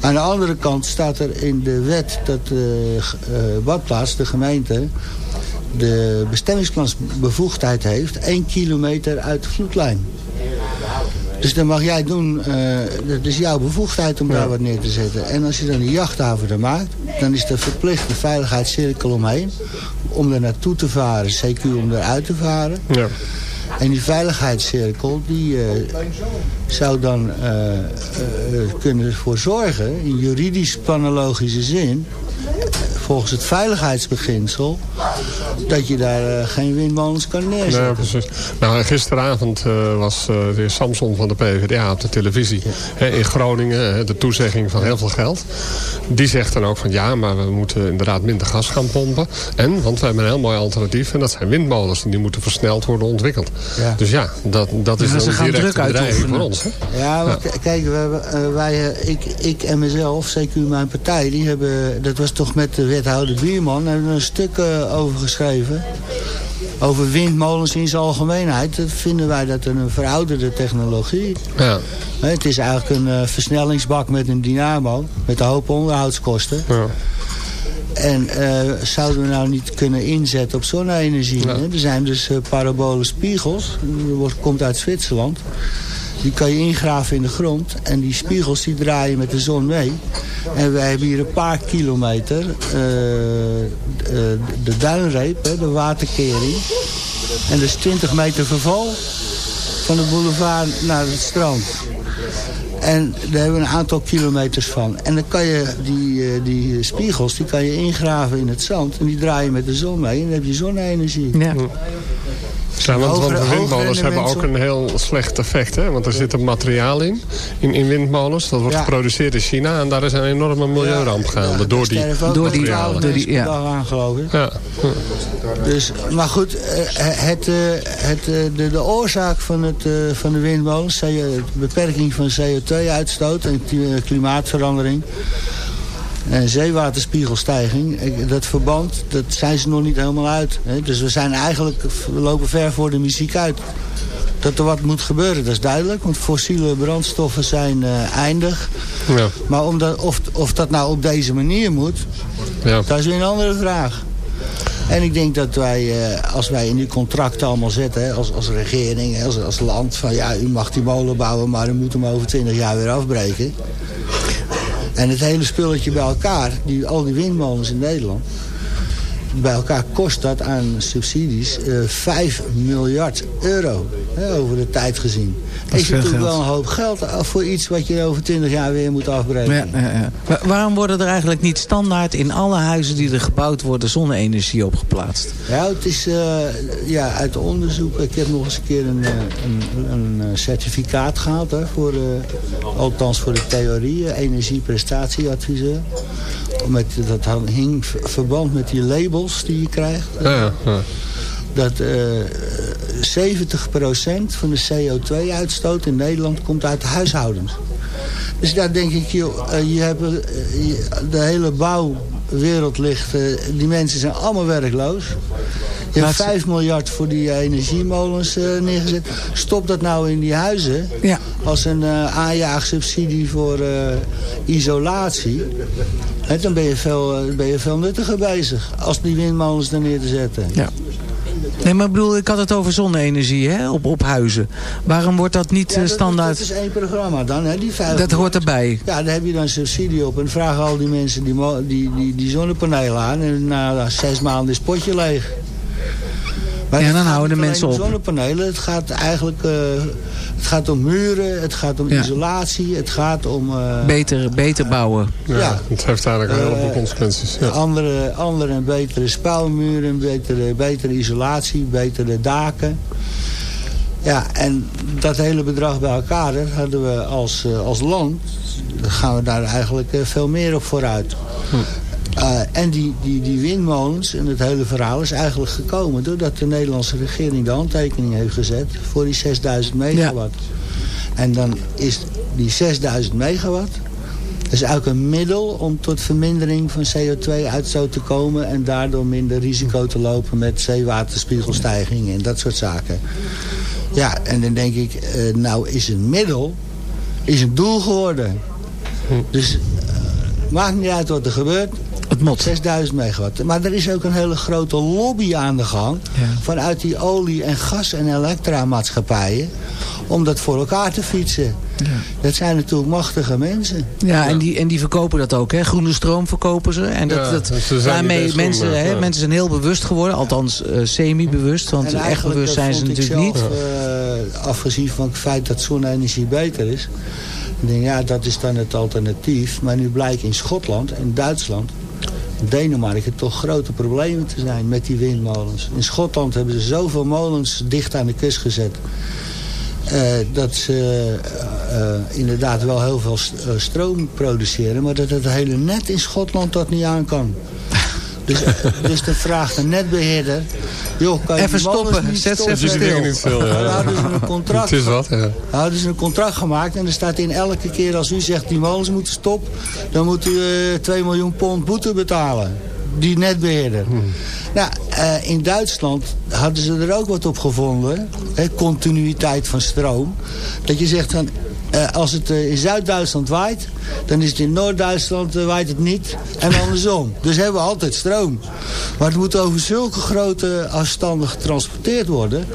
Aan de andere kant staat er in de wet dat de uh, badplaats, de gemeente, de bestemmingsplansbevoegdheid heeft één kilometer uit de vloedlijn. Dus dan mag jij doen, uh, dat is jouw bevoegdheid om daar wat neer te zetten. En als je dan een jachthaven er maakt, dan is er verplicht een veiligheidscirkel omheen. Om er naartoe te varen, CQ om eruit te varen. Ja. En die veiligheidscirkel die uh, zou dan uh, kunnen ervoor zorgen, in juridisch-panologische zin volgens het veiligheidsbeginsel... dat je daar uh, geen windmolens kan neerzetten. Nee, precies. Nou, gisteravond uh, was uh, de heer Samson van de PvdA op de televisie hè, in Groningen. de toezegging van heel veel geld. Die zegt dan ook van ja, maar we moeten inderdaad minder gas gaan pompen. En, want we hebben een heel mooi alternatief. En dat zijn windmolens. En die moeten versneld worden ontwikkeld. Ja. Dus ja, dat, dat is ja, een directe bedreiging voor ons. Hè? Ja, ja. kijk, wij, wij, ik, ik en mezelf, zeker mijn partij... Die hebben, dat was toch met de wethouder Bierman... hebben we een stuk uh, over geschreven. Over windmolens in zijn algemeenheid. Dat vinden wij dat een verouderde technologie. Ja. Het is eigenlijk een versnellingsbak met een dynamo. Met een hoop onderhoudskosten. Ja. En uh, zouden we nou niet kunnen inzetten op zonne-energie? Ja. Er zijn dus uh, parabole spiegels. Dat komt uit Zwitserland. Die kan je ingraven in de grond. En die spiegels die draaien met de zon mee. En wij hebben hier een paar kilometer uh, de duinreep, hè, de waterkering. En dat is 20 meter verval van de boulevard naar het strand. En daar hebben we een aantal kilometers van. En dan kan je die, die spiegels die kan je ingraven in het zand. En die draaien met de zon mee. En dan heb je zonne-energie. Ja. Ja, want, want de windmolens hebben ook een heel slecht effect. Hè? Want er zit een materiaal in, in, in windmolens. Dat wordt ja. geproduceerd in China. En daar is een enorme milieuramp gaande. Ja, door die door die, door die ja. aan, geloof ik. Ja. Dus, maar goed, het, het, de, de oorzaak van, het, van de windmolens... de beperking van CO2-uitstoot en klimaatverandering... En zeewaterspiegelstijging, dat verband, dat zijn ze nog niet helemaal uit. Hè? Dus we zijn eigenlijk, we lopen ver voor de muziek uit. Dat er wat moet gebeuren, dat is duidelijk. Want fossiele brandstoffen zijn uh, eindig. Ja. Maar om dat, of, of dat nou op deze manier moet, ja. dat is weer een andere vraag. En ik denk dat wij, als wij in die contracten allemaal zetten, als, als regering, als, als land, van ja, u mag die molen bouwen, maar u moet hem over 20 jaar weer afbreken. En het hele spulletje bij elkaar, die, al die windmolens in Nederland... bij elkaar kost dat aan subsidies uh, 5 miljard euro. Hè, over de tijd gezien. Dat is natuurlijk wel een hoop geld voor iets wat je over 20 jaar weer moet afbreken. Ja, ja, ja. Waarom worden er eigenlijk niet standaard in alle huizen die er gebouwd worden zonne-energie opgeplaatst? Ja, het is uh, ja, uit onderzoek. Ik heb nog eens een keer een, een, een certificaat gehad. Hè, voor, uh, althans voor de theorie, energieprestatieadviseur. Met, dat hing verband met die labels die je krijgt. Ja, ja. Dat uh, 70% van de CO2-uitstoot in Nederland komt uit de huishoudens. Dus daar denk ik, joh, uh, je hebt, uh, de hele bouwwereld ligt, die mensen zijn allemaal werkloos. Je hebt 5 miljard voor die energiemolens neergezet. Stop dat nou in die huizen ja. als een aanjaagsubsidie voor isolatie. En dan ben je, veel, ben je veel nuttiger bezig als die windmolens er neer te zetten. Ja. Nee, maar ik bedoel, ik had het over zonne-energie hè, op, op huizen. Waarom wordt dat niet ja, dat, standaard? Dat is één programma dan, hè, die vijf Dat hoort erbij. Ja, daar heb je dan subsidie op. En vragen al die mensen die, die, die, die zonnepanelen aan. En na zes maanden is het potje leeg. Maar ja, dan houden de mensen op. zonnepanelen. Het gaat eigenlijk uh, het gaat om muren, het gaat om ja. isolatie, het gaat om... Uh, beter, beter bouwen. Ja, ja, het heeft eigenlijk een heleboel consequenties. Ja. Andere, andere en betere spouwmuren, betere, betere isolatie, betere daken. Ja, en dat hele bedrag bij elkaar hadden we als, als land... gaan we daar eigenlijk veel meer op vooruit. Hm. Uh, en die, die, die windmolens en het hele verhaal is eigenlijk gekomen... doordat de Nederlandse regering de handtekening heeft gezet... voor die 6000 megawatt. Ja. En dan is die 6000 megawatt... Dat is eigenlijk een middel om tot vermindering van CO2-uitstoot te komen... en daardoor minder risico te lopen met zeewaterspiegelstijging en dat soort zaken. Ja, en dan denk ik, uh, nou is een middel, is een doel geworden. Dus uh, maakt niet uit wat er gebeurt Het mot. 6000 megawatt. Maar er is ook een hele grote lobby aan de gang. Vanuit die olie- en gas- en elektra-maatschappijen. Om dat voor elkaar te fietsen. Dat zijn natuurlijk machtige mensen. Ja, En, die, en die verkopen dat ook. Hè? Groene stroom verkopen ze. En dat, Ja, dat, ze zijn daarmee mensen, groen, hè, ja. mensen zijn heel bewust geworden. Althans eh, semi-bewust. Want echt bewust zijn ze natuurlijk zelf, niet. eh, afgezien van het feit dat zonne-energie beter is. Ik denk, ja, dat is dan het alternatief. Maar nu blijkt in Schotland en Duitsland... Denemarken toch grote problemen te zijn met die windmolens. In Schotland hebben ze zoveel molens dicht aan de kust gezet. eh, dat ze eh, eh, inderdaad wel heel veel st- stroom produceren. Maar dat het hele net in Schotland dat niet aan kan. Dus, eh, dus dan vraagt een netbeheerder... Joh, kan je Even molens stoppen, niet zet ze even stil. niet stil, ja. Dan hadden ze een contract. Het is wat, ja. Hadden ze een contract gemaakt en er staat in elke keer als u zegt die molens moeten stop, dan moet u eh 2 miljoen pond boete betalen. Die netbeheerder. Nou, eh, in Duitsland hadden ze er ook wat op gevonden. Hè, continuïteit van stroom. Dat je zegt van, eh, als het eh, in Zuid-Duitsland waait, dan is het in Noord-Duitsland eh, waait het niet. En andersom. Dus hebben we altijd stroom. Maar het moet over zulke grote afstanden getransporteerd worden.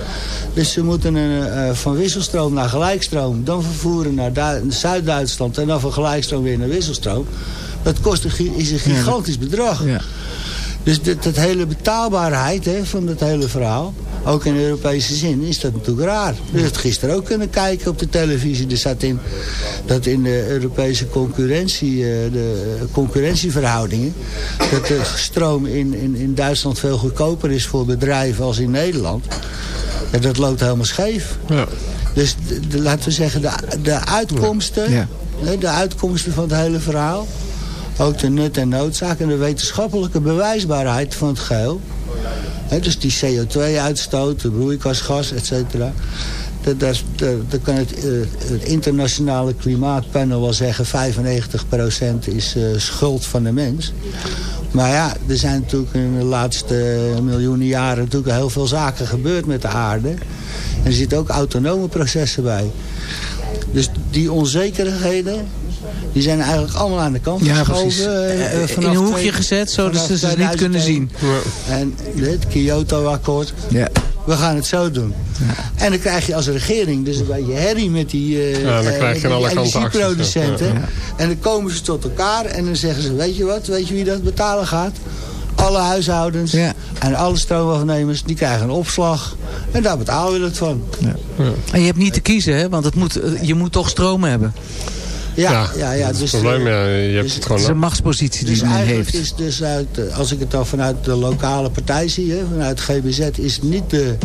Dus ze moeten eh, van wisselstroom naar gelijkstroom. Dan vervoeren naar Du- Zuid-Duitsland. En dan van gelijkstroom weer naar wisselstroom. Dat kost een, is een gigantisch bedrag. Dus dat, dat hele betaalbaarheid hè, van dat hele verhaal, ook in Europese zin, is dat natuurlijk raar. We hebben het gisteren ook kunnen kijken op de televisie. Er staat in dat in de Europese concurrentie, eh, de concurrentieverhoudingen, dat de stroom in, in, in Duitsland veel goedkoper is voor bedrijven als in Nederland. Ja, dat loopt helemaal scheef. Dus de, de- laten we zeggen, de, de uitkomsten, de uitkomsten van het hele verhaal, ook de nut en noodzaak en de wetenschappelijke bewijsbaarheid van het geheel. Dus die CO2-uitstoot, de broeikasgas, et cetera. Dat, dat, dat, kan het, eh, het internationale klimaatpanel wel zeggen... 95% is eh, schuld van de mens. Maar ja, er zijn natuurlijk in de laatste miljoenen jaren... natuurlijk heel veel zaken gebeurd met de aarde. En er zitten ook autonome processen bij. Dus die onzekerheden... Die zijn eigenlijk allemaal aan de kant Ja, geschoven. eh, Eh, eh, in een hoekje gezet, zodat ze ze niet kunnen 2001. En het Kyoto-akkoord. Ja. We gaan het zo doen. En dan krijg je als regering dus een beetje herrie met die, Ja, dan krijg je met aan die alle kanten energieproducenten. ja. En dan komen ze tot elkaar en dan zeggen ze, weet je wat, weet je wie dat betalen gaat? Alle huishoudens en alle stroomafnemers, die krijgen een opslag. En daar betalen we het van. En je hebt niet te kiezen, hè? want het moet, eh, je moet toch stroom hebben. Ja, ja, ja, dat is dus, het probleem. eh, Ja, je hebt dus- het gewoon... Het is een machtspositie die Dus men heeft. is dus uit, eh, als ik het dan vanuit de lokale partij zie, hè, vanuit GBZ, is niet de,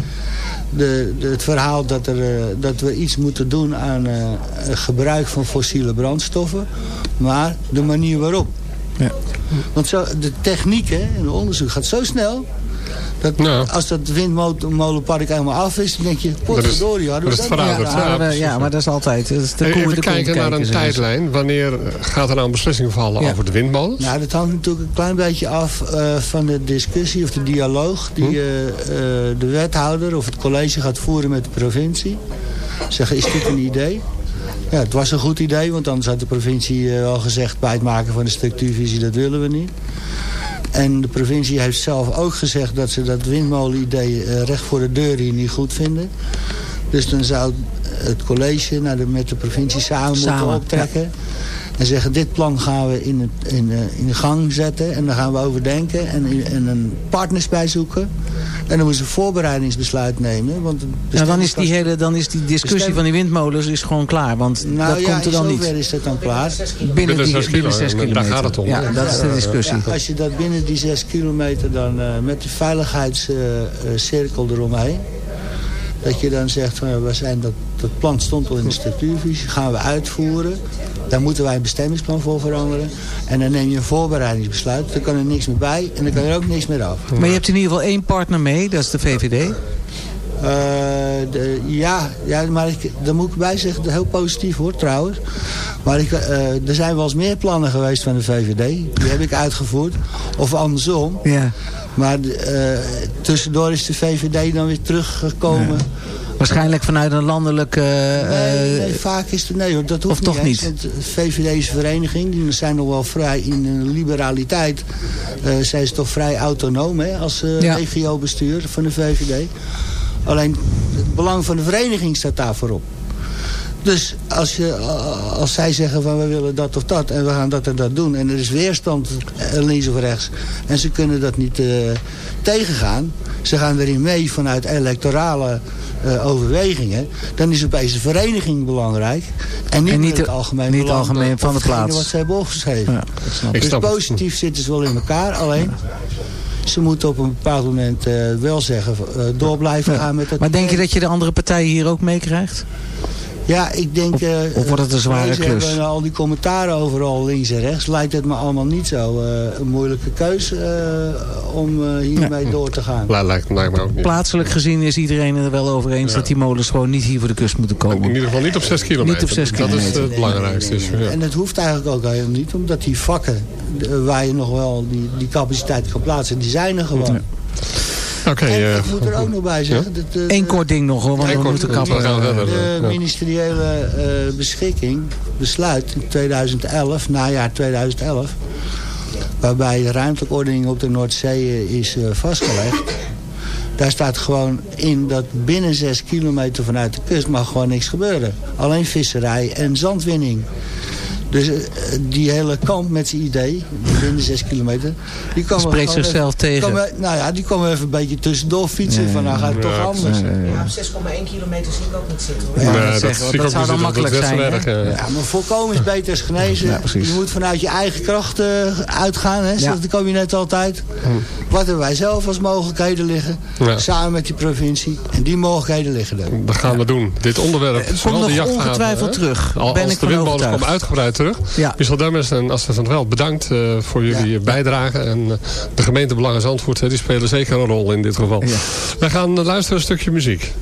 de, de- het verhaal dat, er, eh, dat we iets moeten doen aan eh, het gebruik van fossiele brandstoffen, maar de manier waarop. Ja. Want zo, de techniek hè, en het onderzoek gaat zo snel. Dat Als dat windmolenpark helemaal af is, dan denk je, potverdorie, hadden we dat is dat veranderd, ja. Ja, maar, ja, maar dat is altijd. Dat is de Even de kijken naar een tijdlijn. Wanneer gaat er nou een beslissing vallen Ja. over de windmolens? Nou, dat hangt natuurlijk een klein beetje af eh, van de discussie of de dialoog... die Hm? eh, eh, de wethouder of het college gaat voeren met de provincie. Zeggen, is dit een idee? Ja, het was een goed idee, want anders had de provincie eh, al gezegd... bij het maken van de structuurvisie, dat willen we niet. En de provincie heeft zelf ook gezegd dat ze dat windmolenidee eh, recht voor de deur hier niet goed vinden. Dus dan zou het college naar de, met de provincie samen, Samen, moeten optrekken. En zeggen, dit plan gaan we in, het, in, eh, in gang zetten. En dan gaan we overdenken en, en een partners bij zoeken. En dan moeten ze een voorbereidingsbesluit nemen. Want Ja, dan is die hele, dan is die discussie van die windmolens is gewoon klaar. Want Nou dat ja, komt er dan niet. zover is dat dan klaar. Binnen, die, binnen zes kilometer. daar gaat het om. Ja, dat is de discussie. Ja, als je dat binnen die zes kilometer dan eh, met de veiligheidscirkel eromheen. Dat je dan zegt, van, we zijn dat, dat plan stond al in de structuurvisie. Gaan we uitvoeren. Daar moeten wij een bestemmingsplan voor veranderen. En dan neem je een voorbereidingsbesluit. Dan kan er niks meer bij en dan kan er ook niks meer af. Maar je hebt in ieder geval één partner mee, dat is de VVD. Eh, de, ja, ja, maar ik, daar moet ik bij zeggen, heel positief hoor trouwens. Maar ik, eh, er zijn wel eens meer plannen geweest van de VVD. Die heb ik uitgevoerd. Of andersom. Ja. Maar eh, tussendoor is de VVD dan weer teruggekomen. Waarschijnlijk vanuit een landelijke... eh, Nee, nee, vaak is het nee hoor, dat hoeft of toch niet. eens, niet? Want de VVD is een vereniging, die zijn nog wel vrij in hun liberaliteit. eh zijn ze toch vrij autonoom hè, als eh Ja. regio-bestuur van de VVD. Alleen het belang van de vereniging staat daar voorop. Dus als, je, als zij zeggen van we willen dat of dat en we gaan dat en dat doen... en er is weerstand links of rechts en ze kunnen dat niet eh, tegengaan... ze gaan erin mee vanuit electorale eh, overwegingen... dan is opeens de vereniging belangrijk en niet, En niet het algemeen niet belang algemeen van de plaats. wat ze hebben opgeschreven. Ja, snap dus het. positief zitten ze wel in elkaar, alleen... Ze moeten op een bepaald moment eh, wel zeggen, door blijven gaan met het Maar denk je dat je de andere partijen hier ook meekrijgt? Ja, ik denk... eh, of wordt het een zware klus? hebben al die commentaren overal links en rechts. Lijkt het me allemaal niet zo eh, een moeilijke keuze eh, om hiermee door te gaan. Lijkt, lijkt me ook niet. Plaatselijk gezien is iedereen er wel over eens dat die molens gewoon niet hier voor de kust moeten In komen. ieder geval niet op 6 kilometer. Niet op zes Dat is kilometer. het belangrijkste. Dus, ja. En het hoeft eigenlijk ook helemaal niet, omdat die vakken waar je nog wel die, die capaciteit kan plaatsen, die zijn er gewoon. Oké, En eh, ik moet er ook nog bij zeggen, dat de, Eén kort ding nog hoor, want Eén we kort moeten kappen. de ministeriële eh, beschikking, besluit in 2011, najaar 2011... waarbij de ruimtelijke ordening op de Noordzee eh, is eh, vastgelegd... Daar staat gewoon in dat binnen 6 kilometer vanuit de kust mag gewoon niks gebeuren. Alleen visserij en zandwinning. Dus eh, die hele kamp met zijn idee, binnen 6 kilometer... Die wel Spreekt zichzelf even- tegen. wel- nou ja, die komen even een beetje tussendoor fietsen. van nou gaat het toch Ja, anders. Ja, op 6,1 kilometer zie ik ook niet zitten. hoor. Ja, Nee, dat dat zou dan makkelijk zijn, erg, ja. Ja, maar voorkomen is beter als genezen. Ja, precies. je moet vanuit je eigen kracht eh, uitgaan, hè, zegt het kabinet altijd. Wat hebben wij zelf als mogelijkheden liggen, Ja. samen met die provincie. En die mogelijkheden liggen er. Dat gaan we doen. Dit onderwerp, komt vooral nog de jachthaven, ongetwijfeld terug. Als ik de windmolens komen uitgebreid terug. Ja. Michel Demmers en Astrid van der Veld, bedankt eh, voor jullie bijdrage. En eh, de gemeente Belangen Zandvoort, hè, die spelen zeker een rol in dit geval. Wij gaan eh, luisteren een stukje muziek.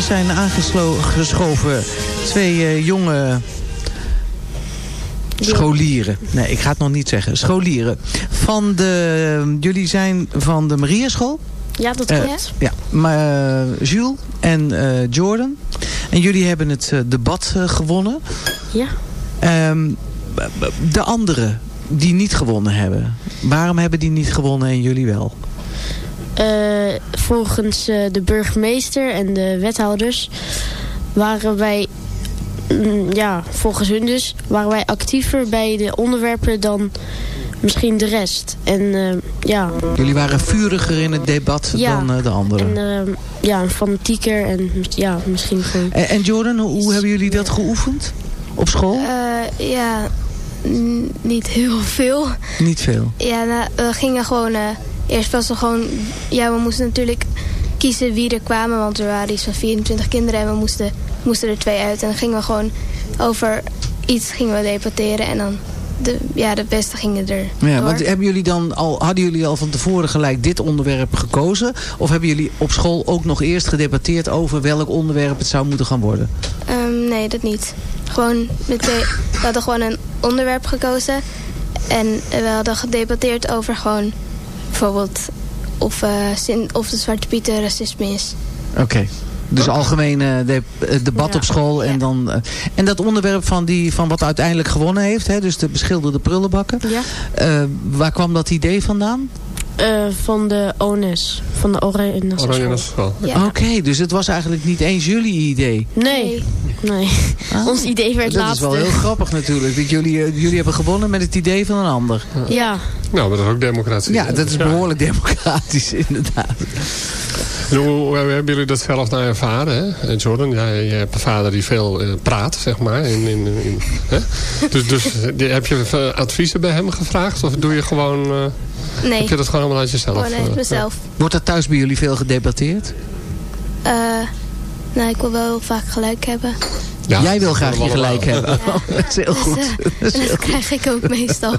Zijn aangeschoven twee eh, jonge scholieren. Nee, ik ga het nog niet zeggen. Scholieren. Van de, jullie zijn van de Mariaschool? Ja, dat Eh, klopt. ja, maar eh, Jules en eh, Jordan. En jullie hebben het eh, debat eh, gewonnen. Ja. Ehm, de anderen die niet gewonnen hebben. Waarom hebben die niet gewonnen en jullie wel? Volgens eh, de burgemeester en de wethouders waren wij, mm, ja, volgens hun dus, waren wij actiever bij de onderwerpen dan misschien de rest. En eh, ja, Jullie waren vuriger in het debat Ja. dan eh, de anderen. en eh, ja, fanatieker en ja, misschien gewoon... En, en Jordan, hoe, hoe hebben jullie dat geoefend? Op school? Eh, ja, niet heel veel. Niet veel. Ja, nou, we gingen gewoon... eerst was er gewoon... Ja, we moesten natuurlijk kiezen wie er kwamen. Want er waren iets van 24 kinderen en we moesten, moesten er twee uit. En dan gingen we gewoon over iets gingen we debatteren. En dan de, ja, de beste gingen er Ja, door. want hebben jullie dan al, hadden jullie al van tevoren gelijk dit onderwerp gekozen? Of hebben jullie op school ook nog eerst gedebatteerd over welk onderwerp het zou moeten gaan worden? Ehm, nee, dat niet. Gewoon meteen, we hadden gewoon een onderwerp gekozen. En we hadden gedebatteerd over gewoon bijvoorbeeld of, eh, zin, of de Zwarte Pieten racisme is. Oké. Dus algemeen eh, de, eh, debat op school. En, dan, eh, en dat onderwerp van, die, van wat uiteindelijk gewonnen heeft. Hè, dus de beschilderde prullenbakken. Ja. Eh, waar kwam dat idee vandaan? Eh, van de ONS, van de Oranje Nassau Oranje School. Nassau. Ja. Oké, dus het was eigenlijk niet eens jullie idee. Nee, nee. Ons idee werd dat laatste. is wel heel grappig natuurlijk. Dat jullie, eh, jullie hebben gewonnen met het idee van een ander. Ja. Nou, maar dat is ook democratie. Ja, dat is behoorlijk democratisch inderdaad. En hoe, hoe hebben jullie dat zelf nou ervaren? Hè? En Jordan, jij, jij hebt een vader die veel eh, praat, zeg maar. In, in, in, hè? Dus, dus die- heb je eh, adviezen bij hem gevraagd? Of doe je gewoon... eh, Nee. Heb je dat gewoon allemaal uit jezelf? Gewoon uit eh, mezelf. Wordt er thuis bij jullie veel gedebatteerd? Eh, nou, ik wil wel heel vaak gelijk hebben. Ja, Jij wil dat graag je gelijk hebben. dat is heel Dus, goed. eh, Dat is en heel dat goed. krijg ik ook meestal.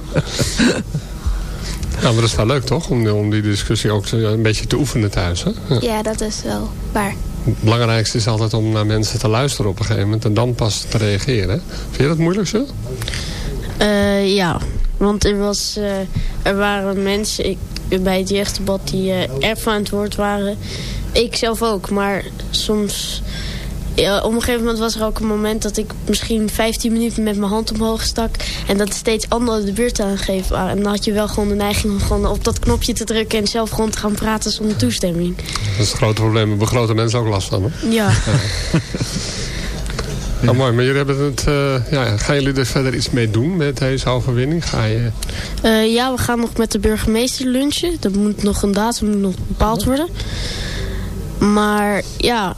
Ja, maar dat is wel leuk toch? Om, om die discussie ook te- een beetje te oefenen thuis. Hè? Ja. Ja, dat is wel waar. Het belangrijkste is altijd om naar mensen te luisteren op een gegeven moment. En dan pas te reageren. Vind je dat moeilijk zo? Eh, ja, want er, was, eh, er waren mensen ik, bij het jeugddebat die eh erg aan het woord waren. Ik zelf ook, maar soms... Ja, op een gegeven moment was er ook een moment dat ik misschien 15 minuten met mijn hand omhoog stak. En dat steeds anderen de beurt aangegeven waren. En dan had je wel gewoon de neiging om gewoon op dat knopje te drukken en zelf gewoon te gaan praten zonder toestemming. Dat is het grote probleem. Daar grote mensen ook last van. Hè? Ja. Nou, mooi, maar jullie hebben het, eh, ja, gaan jullie er verder iets mee doen met deze overwinning? Ga je... Eh, ja, we gaan nog met de burgemeester lunchen. Dat moet nog een datum moet nog bepaald worden. Maar ja,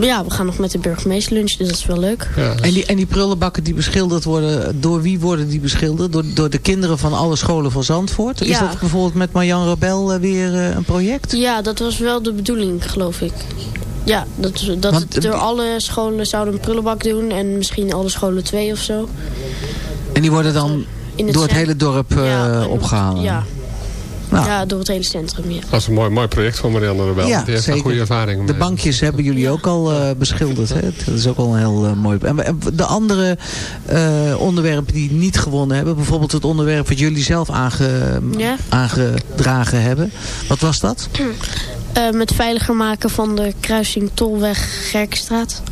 ja, we gaan nog met de burgemeester lunchen, dus dat is wel leuk. En, die, en die prullenbakken die beschilderd worden, door wie worden die beschilderd? Door, door de kinderen van alle scholen van Zandvoort? Is Ja. dat bijvoorbeeld met Marjan Rebel eh, weer een project? Ja, dat was wel de bedoeling, geloof ik. Ja, dat, dat Want, door alle scholen zouden een prullenbak doen en misschien alle scholen twee of zo. En die worden dan het door het hele dorp eh, Ja, opgehaald? Ja. Nou. ja, door het hele centrum, ja. Dat is een mooi, mooi project van Marianne Rebel. Ja, die heeft zeker. een goede ervaring De mee. bankjes hebben jullie ook al eh, beschilderd. Hè? Dat is ook al een heel eh, mooi... En de andere eh, onderwerpen die niet gewonnen hebben... bijvoorbeeld het onderwerp wat jullie zelf aange, Ja. aangedragen hebben. Wat was dat? Eh, met veiliger maken van de kruising Tolweg-Gerkenstraat.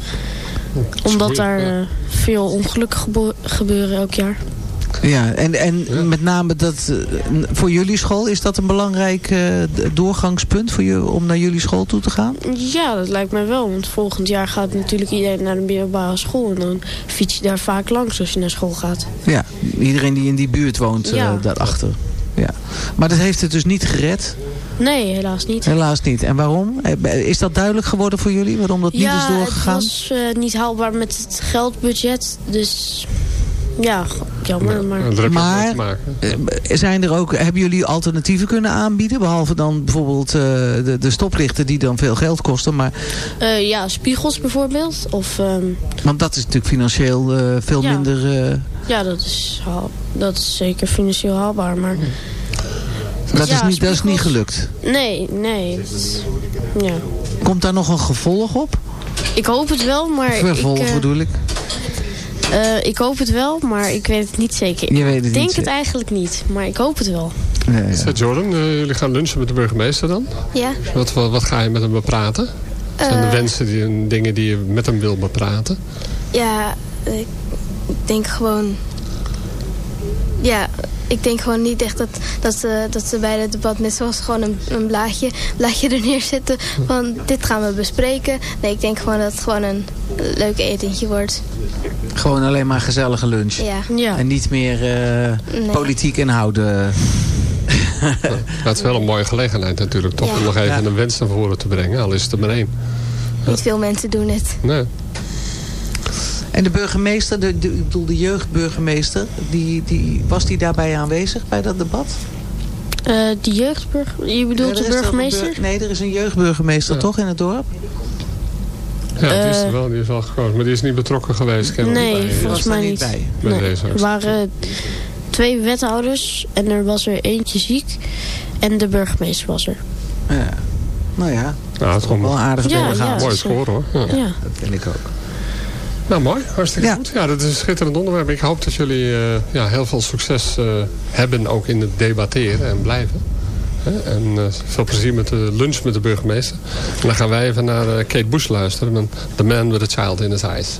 Omdat daar veel ongelukken gebeuren elk jaar. Ja, en, en met name dat eh, voor jullie school... is dat een belangrijk eh, doorgangspunt voor je, om naar jullie school toe te gaan? Ja, dat lijkt mij wel. Want volgend jaar gaat natuurlijk iedereen naar de middelbare school. En dan fiets je daar vaak langs als je naar school gaat. Ja, iedereen die in die buurt woont eh, Ja. daarachter. Ja. Maar dat heeft het dus niet gered? Nee, helaas niet. Helaas niet. En waarom? Is dat duidelijk geworden voor jullie? Waarom dat niet ja, is doorgegaan? het was eh, niet haalbaar met het geldbudget. Dus ja, jammer. maar... maar eh, zijn er ook, hebben jullie alternatieven kunnen aanbieden? Behalve dan bijvoorbeeld eh, de, de stoplichten die dan veel geld kosten. Maar, Eh, ja, spiegels bijvoorbeeld. Of, ehm, want dat is natuurlijk financieel eh, veel Ja. minder... eh, ja, dat is, haal- dat is zeker financieel haalbaar. Maar dat, is niet, dat is niet gelukt. nee, nee. Komt daar nog een gevolg op? Ik hoop het wel, maar... Vervolg ik, bedoel ik. Eh, ik hoop het wel, maar ik weet het niet zeker. Je weet het ik denk niet het zeker. eigenlijk niet, maar ik hoop het wel. Zeg, Jordan, eh, jullie gaan lunchen met de burgemeester dan? Ja. Wat, wat, wat ga je met hem bepraten? Zijn de Eh. wensen die, en dingen die je met hem wil bepraten? Ja, ik denk gewoon... Ja, ik denk gewoon niet echt dat, dat, ze, dat ze bij het debat net zoals gewoon een, een blaadje, blaadje er neerzetten van dit gaan we bespreken. Nee, ik denk gewoon dat het gewoon een leuk etentje wordt. Gewoon alleen maar gezellige lunch. Ja. En niet meer eh, Nee. politiek inhouden. Dat is wel een mooie gelegenheid natuurlijk, toch? Ja. Om nog even Ja. een wens naar voren te brengen, al is het er maar één. Niet veel mensen doen het. Nee. En de burgemeester, de, de, ik bedoel de jeugdburgemeester, die, die, was die daarbij aanwezig bij dat debat? Eh de jeugdburger, je bedoelt Ja, de burgemeester? bur- nee, er is een jeugdburgemeester toch in het dorp? Ja, die is Eh. er wel, die is wel gekozen. Maar die is niet betrokken geweest. kennelijk, Nee, bij, eh, volgens mij niet. Bij Nee. deze Er waren twee wethouders en er was er eentje ziek. En de burgemeester was er. Ja. Nou ja, Nou, het is gewoon wel een aardige Ja, ja, mooi score hoor. Ja. Ja. Dat vind ik ook. Nou, mooi. Hartstikke goed. Ja, dat is een schitterend onderwerp. Ik hoop dat jullie eh, ja, heel veel succes eh, hebben ook in het debatteren en blijven. Hè? En eh, veel plezier met de lunch met de burgemeester. En dan gaan wij even naar Kate Bush luisteren. met The Man with a Child in His Eyes.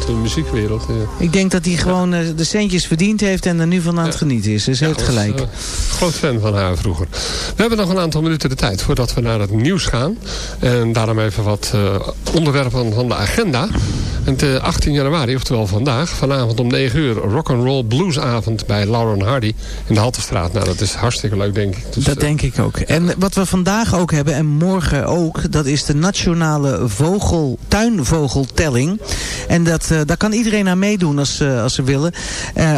Uit de muziekwereld. Eh, Ik denk dat hij gewoon eh, de centjes verdiend heeft en er nu van aan het genieten is. Dus hij heeft was, gelijk. eh, groot fan van haar vroeger. We hebben nog een aantal minuten de tijd voordat we naar het nieuws gaan. En daarom even wat onderwerpen van de agenda. En de 18 januari, oftewel vandaag, vanavond om 9 uur... rock'n'roll bluesavond bij Lauren Hardy in de Haltestraat. Nou, dat is hartstikke leuk, denk ik. Dus, Dat eh, denk ik ook. En wat we vandaag ook hebben en morgen ook, dat is de nationale vogel, tuinvogeltelling. En dat, eh, daar kan iedereen aan meedoen als, eh, als ze willen.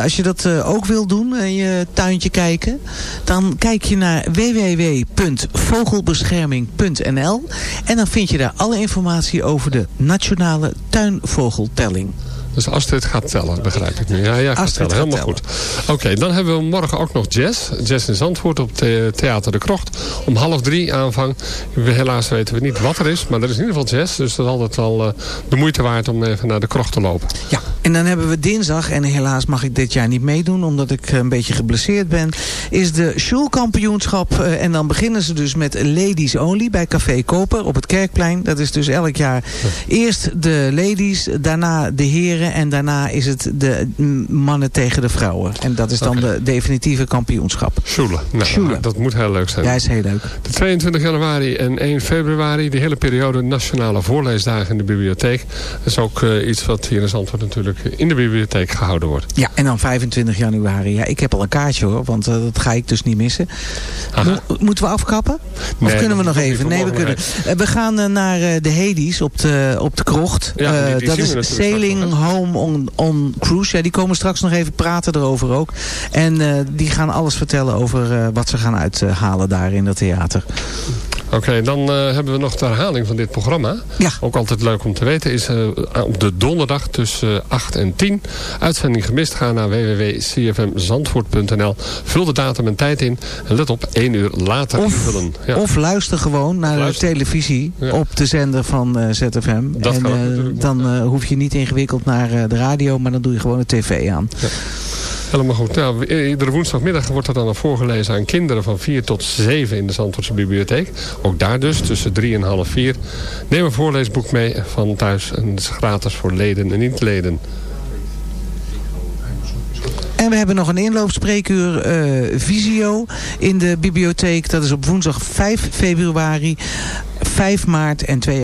Als je dat ook wil doen, in je tuintje kijken, dan kijk je naar www.vogelbescherming.nl en dan vind je daar alle informatie over de nationale tuinvogeltelling. vogeltelling. Dus Astrid gaat tellen, begrijp ik nu. Ja, ja, gaat Astrid tellen. gaat Helemaal goed. Oké, dan hebben we morgen ook nog jazz. Jazz in Zandvoort op the Theater de Krocht. Om half drie aanvang. Helaas weten we niet wat er is. Maar er is in ieder geval jazz. Dus dat is altijd wel eh, de moeite waard om even naar de krocht te lopen. Ja, en dan hebben we dinsdag, en helaas mag ik dit jaar niet meedoen... omdat ik eh, een beetje geblesseerd ben... is de Schulkampioenschap. eh, en dan beginnen ze dus met Ladies Only bij Café Koper op het Kerkplein. Dat is dus elk jaar eerst de ladies, daarna de heren... en daarna is het de mannen tegen de vrouwen. En dat is dan de definitieve kampioenschap. Schule. Nou, Schule. Dat moet heel leuk zijn. Ja, is heel leuk. De 22 januari en 1 februari, de hele periode nationale voorleesdagen in de bibliotheek. Dat is ook eh, iets wat hier in Zandvoort natuurlijk in de bibliotheek gehouden wordt. Ja, en dan 25 januari. Ja, ik heb al een kaartje hoor, want eh, dat ga ik dus niet missen. Mo- moeten we afkappen? Of kunnen we nog even? Nee, we kunnen. Eh, we gaan naar de Hades op de, op de krocht. Ja, die- die dat is straks Home on, on Cruise. Ja, die komen straks nog even praten erover ook. En eh, die gaan alles vertellen over eh, wat ze gaan uithalen daar in dat theater. Oké, dan eh, hebben we nog de herhaling van dit programma. Ja. Ook altijd leuk om te weten is eh, op de donderdag tussen eh, 8 en 10. Uitzending gemist, ga naar www.cfmzandvoort.nl. Vul de datum en tijd in. En let op, 1 uur later invullen. Ja. Of luister gewoon naar Luister. de televisie Ja. op de zender van eh, ZFM. Dat en eh, dan eh, hoef je niet ingewikkeld naar eh, de radio, maar dan doe je gewoon de tv aan. Helemaal goed. Nou, iedere woensdagmiddag wordt er dan nog voorgelezen aan kinderen van 4 tot 7 in de Zandvoortse bibliotheek. Ook daar dus, tussen 3 en half 4. Neem een voorleesboek mee van thuis. En het is gratis voor leden en niet-leden. En we hebben nog een inloopspreekuur eh, Visio in de bibliotheek. Dat is op woensdag 5 februari, 5 maart en 2